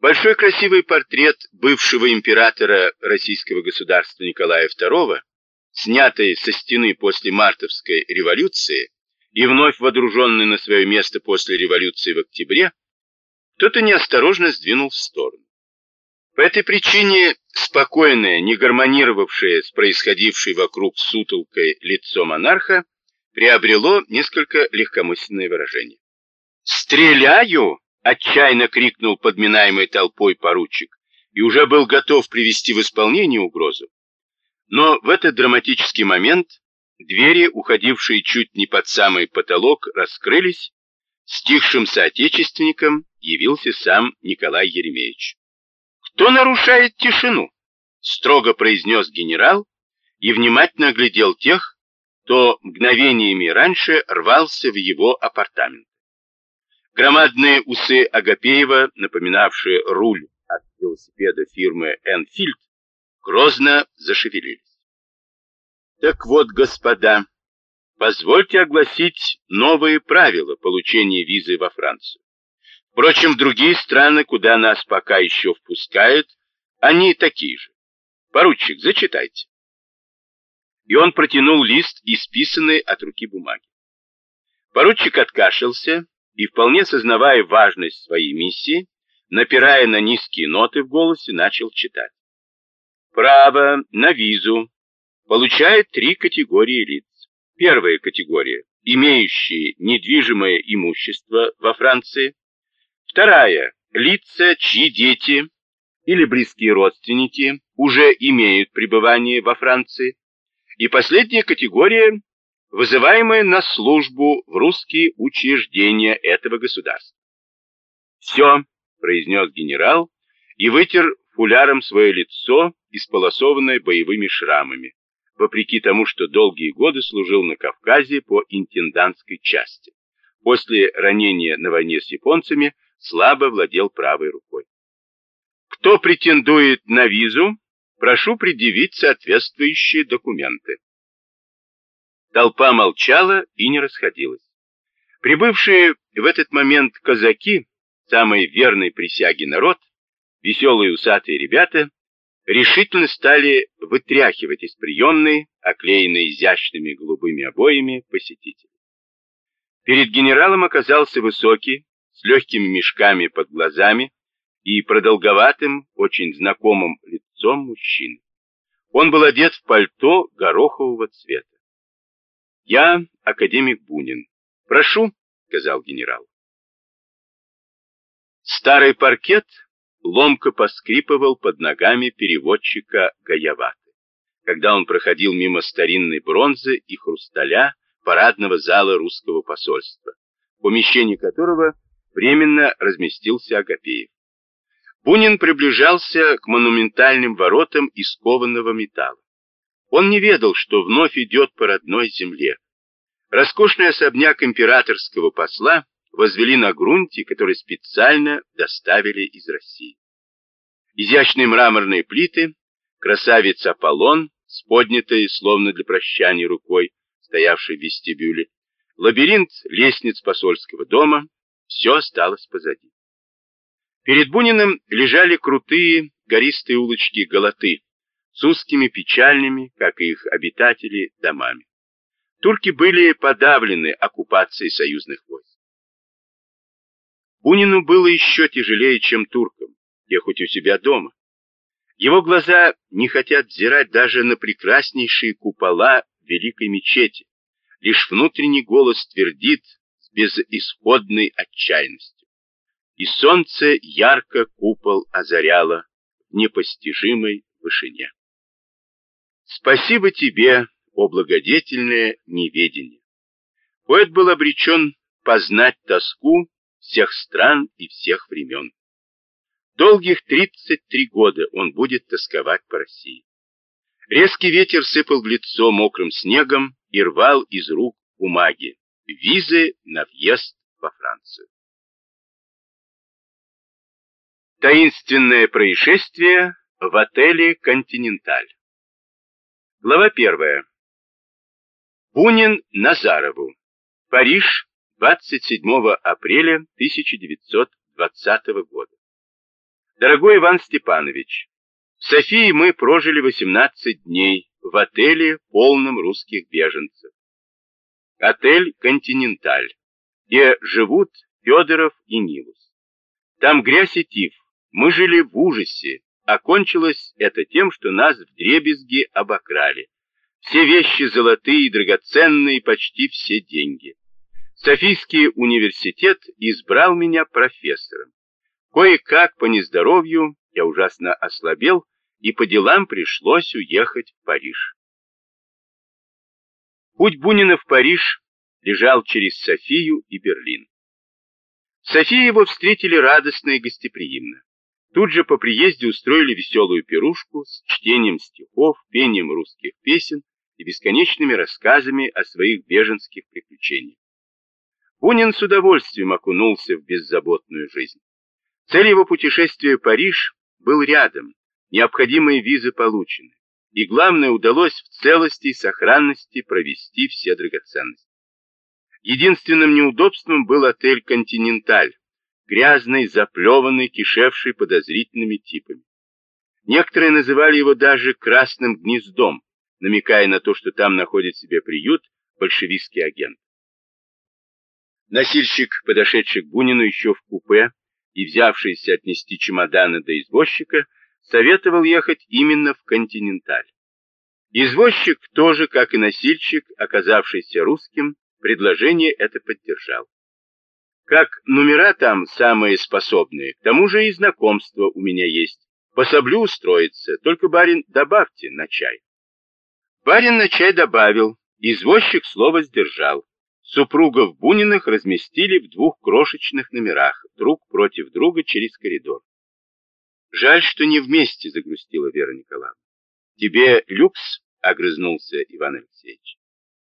Большой красивый портрет бывшего императора российского государства Николая II, снятый со стены после Мартовской революции и вновь водруженный на свое место после революции в октябре, кто-то неосторожно сдвинул в сторону. По этой причине спокойное, не гармонировавшее с происходившей вокруг сутолкой лицо монарха приобрело несколько легкомысленное выражение. «Стреляю!» — отчаянно крикнул подминаемый толпой поручик и уже был готов привести в исполнение угрозу. Но в этот драматический момент двери, уходившие чуть не под самый потолок, раскрылись. Стихшим соотечественником явился сам Николай Еремеевич. «Кто нарушает тишину?» — строго произнес генерал и внимательно оглядел тех, кто мгновениями раньше рвался в его апартамент. Громадные усы Агапеева, напоминавшие руль от велосипеда фирмы «Энфилд», грозно зашевелились. Так вот, господа, позвольте огласить новые правила получения визы во Францию. Впрочем, другие страны, куда нас пока еще впускают, они такие же. Поручик, зачитайте. И он протянул лист, исписанный от руки бумаги. Поручик откашлялся и, вполне сознавая важность своей миссии, напирая на низкие ноты в голосе, начал читать. Право на визу получает три категории лиц. Первая категория – имеющие недвижимое имущество во Франции. Вторая – лица, чьи дети или близкие родственники уже имеют пребывание во Франции. И последняя категория вызываемые на службу в русские учреждения этого государства. «Все», — произнес генерал и вытер фуляром свое лицо, исполосованное боевыми шрамами, вопреки тому, что долгие годы служил на Кавказе по интендантской части. После ранения на войне с японцами слабо владел правой рукой. Кто претендует на визу, прошу предъявить соответствующие документы. Толпа молчала и не расходилась. Прибывшие в этот момент казаки, самые верные присяги народ, веселые усатые ребята, решительно стали вытряхивать из приемной, оклеенной изящными голубыми обоями, посетителей. Перед генералом оказался высокий, с легкими мешками под глазами и продолговатым, очень знакомым лицом мужчина. Он был одет в пальто горохового цвета. «Я академик Бунин. Прошу», — сказал генерал. Старый паркет ломко поскрипывал под ногами переводчика Гаяваты, когда он проходил мимо старинной бронзы и хрусталя парадного зала русского посольства, в которого временно разместился Агапеев. Бунин приближался к монументальным воротам из кованого металла. Он не ведал, что вновь идет по родной земле. Роскошный особняк императорского посла возвели на грунте, который специально доставили из России. Изящные мраморные плиты, красавец Аполлон с поднятой, словно для прощания рукой, стоявшей в вестибюле, лабиринт лестниц посольского дома, все осталось позади. Перед Буниным лежали крутые гористые улочки Галаты, с узкими печальными, как и их обитатели, домами. Турки были подавлены оккупацией союзных войск. Бунину было еще тяжелее, чем туркам, те хоть у себя дома. Его глаза не хотят взирать даже на прекраснейшие купола великой мечети. Лишь внутренний голос твердит с безысходной отчаянностью. И солнце ярко купол озаряло в непостижимой вышине. Спасибо тебе, о благодетельное неведение. Поэт был обречен познать тоску всех стран и всех времен. Долгих 33 года он будет тосковать по России. Резкий ветер сыпал в лицо мокрым снегом и рвал из рук бумаги, визы на въезд во Францию. Таинственное происшествие в отеле «Континенталь». Глава первая. Бунин Назарову. Париж, 27 апреля 1920 года. Дорогой Иван Степанович, в Софии мы прожили 18 дней в отеле, полном русских беженцев. Отель «Континенталь», где живут Федоров и Нилус. Там грязь и тиф. Мы жили в ужасе, Окончилось это тем, что нас в дребезги обокрали. Все вещи золотые, и драгоценные, почти все деньги. Софийский университет избрал меня профессором. Кое-как по нездоровью я ужасно ослабел, и по делам пришлось уехать в Париж. Путь Бунина в Париж лежал через Софию и Берлин. Софии его встретили радостно и гостеприимно. Тут же по приезде устроили веселую пирушку с чтением стихов, пением русских песен и бесконечными рассказами о своих беженских приключениях. Бунин с удовольствием окунулся в беззаботную жизнь. Цель его путешествия в Париж был рядом, необходимые визы получены, и главное, удалось в целости и сохранности провести все драгоценности. Единственным неудобством был отель «Континенталь», грязный, заплеванный, кишевший подозрительными типами. Некоторые называли его даже «красным гнездом», намекая на то, что там находит себе приют большевистский агент. Носильщик, подошедший к Бунину еще в купе и взявшийся отнести чемоданы до извозчика, советовал ехать именно в «Континенталь». Извозчик тоже, как и носильщик, оказавшийся русским, предложение это поддержал. Как номера там самые способные, к тому же и знакомство у меня есть. Пособлю устроиться, только, барин, добавьте на чай. Барин на чай добавил, извозчик слово сдержал. Супругов Буниных разместили в двух крошечных номерах, друг против друга через коридор. Жаль, что не вместе, загрустила Вера Николаевна. Тебе люкс, огрызнулся Иван Алексеевич.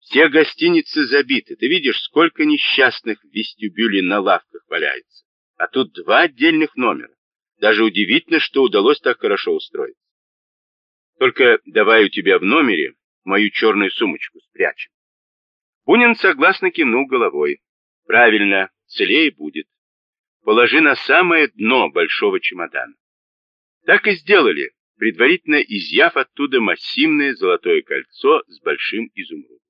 Все гостиницы забиты. Ты видишь, сколько несчастных в вестибюле на лавках валяется. А тут два отдельных номера. Даже удивительно, что удалось так хорошо устроиться. Только давай у тебя в номере мою черную сумочку спрячем. Бунин согласно кивнул головой. Правильно, целее будет. Положи на самое дно большого чемодана. Так и сделали, предварительно изъяв оттуда массивное золотое кольцо с большим изумрудом.